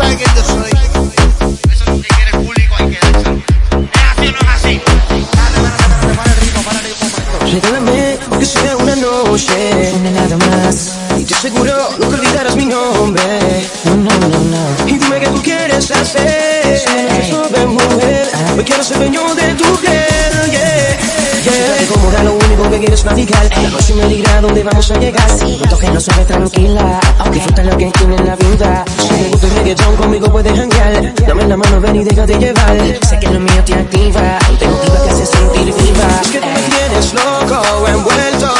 ¿Sabes quién yo soy? Eso es lo que quiere el público, hay que dárselo. ¿Es así o no es así? Regálame, aunque sea una noche, una nada más. Y te aseguro, nunca olvidarás mi nombre. No, no, no, no. Y dime qué tú quieres hacer. Joven mujer, hoy quiero ser dueño de tu piel, como da lo único que quieres platicar. La noche me dirá dónde vamos a llegar. Noto que no sabes tranquila. Disfruta lo que tiene en la vida. Si te gusta el reggaetón, conmigo puedes hangar. Dame la mano, ven y déjate llevar. Sé que lo mío te activa. Te motiva, te hace sentir viva. Es que tú me tienes loco, envuelto.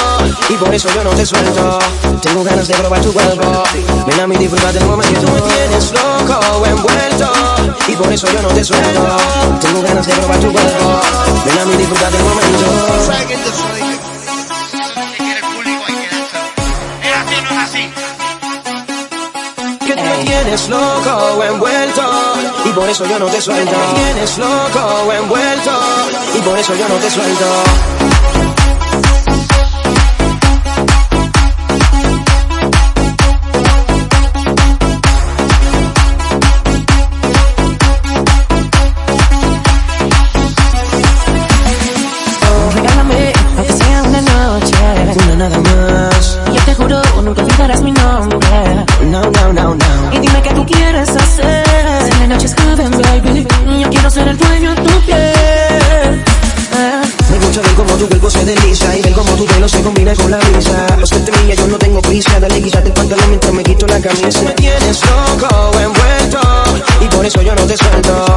Y por eso yo no te suelto. Tengo ganas de probar tu cuerpo. Ven a mí, disfruta del momento. Tú me tienes loco, envuelto. Y por eso yo no te suelto. Tengo ganas de probar tu cuerpo. Ven a mí, disfruta del momento. Tienes loco, envuelto. Y por eso yo no te suelto. Me tienes loco, envuelto. Y por eso yo no te suelto. Mi nombre. No, no, no, no. Y dime qué tú quieres hacer. Si la noche es joven, baby. Yo quiero ser el dueño de tu piel. Ah, Me gusta ver cómo tu cuerpo se desliza y ver cómo tu pelo se combina con la brisa. Los que te yo no tengo prisa. Dale, quítate el pantalón mientras me quito la camisa. Me tienes loco, envuelto. Y por eso yo no te suelto.